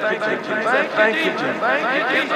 Thank you, Thank you, Thank you,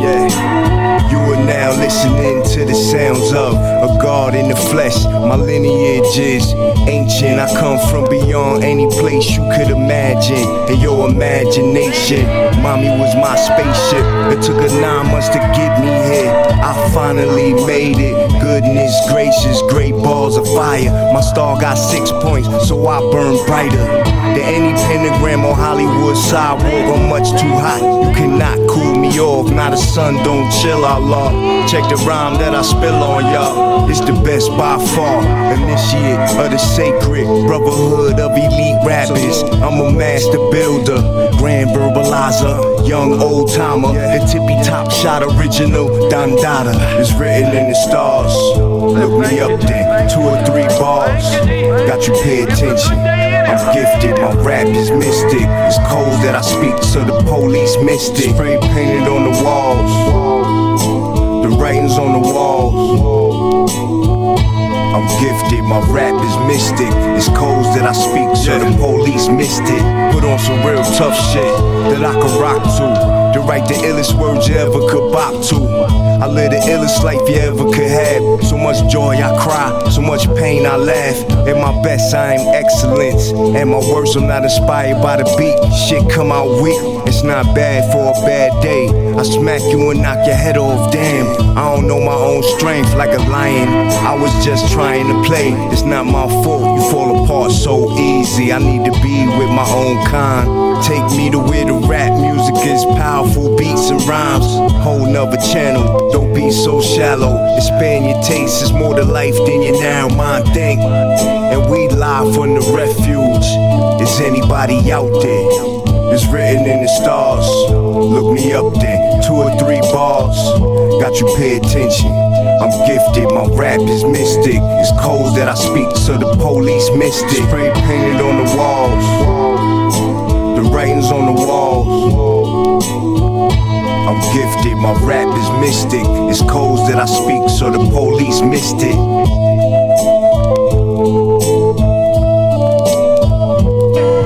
Yeah, you are now listening to the sounds of a God in the flesh. My lineage is ancient. I come from beyond any place you could imagine. In your imagination, mommy was my spaceship. It took her nine months to get me here. I finally made it. Goodness gracious, great balls of fire. My star got six points, so I burn brighter than any pentagram on Hollywood sidewalk. I'm much too hot. You cannot cool me off. Not a sun, don't chill, Allah. Check the rhyme that I spill on y'all. It's the best by far. Initiate of the sacred brotherhood of elite rappers. I'm a master builder, grand verbalizer, young old timer. The tippy top shot original Don Dada is written in the stars. Look me up then, two or three bars. Got you pay attention. I'm gifted, my rap is mystic. It's cold that I speak, so the police missed it. Spray painted on the walls, the writings on the walls. I'm gifted, my rap is mystic. It's codes that I speak, so the police missed it. Put on some real tough shit that I can rock to. To write the illest words you ever could bop to. I live the illest life you ever could have. So much joy I cry, so much pain I laugh. At my best I am excellence. And my words I'm not inspired by the beat. Shit come out weak, it's not bad for a bad day. I smack you and knock your head off, damn. I don't know my own strength like a lion. I was just trying to play. It's not my fault, you fall apart so easy. I need to be with my own kind. Take me to where the powerful beats and rhymes. Whole nother channel, don't be so shallow. Expand your taste, it's more to life than your narrow mind think. And we live from the refuge. Is anybody out there? It's written in the stars. Look me up then, two or three bars. Got you pay attention. I'm gifted, my rap is mystic. It's cold that I speak, so the police missed it. Spray painted on the walls, the writings on the walls. Gifted, my rap is mystic. It's codes that I speak, so the police missed it.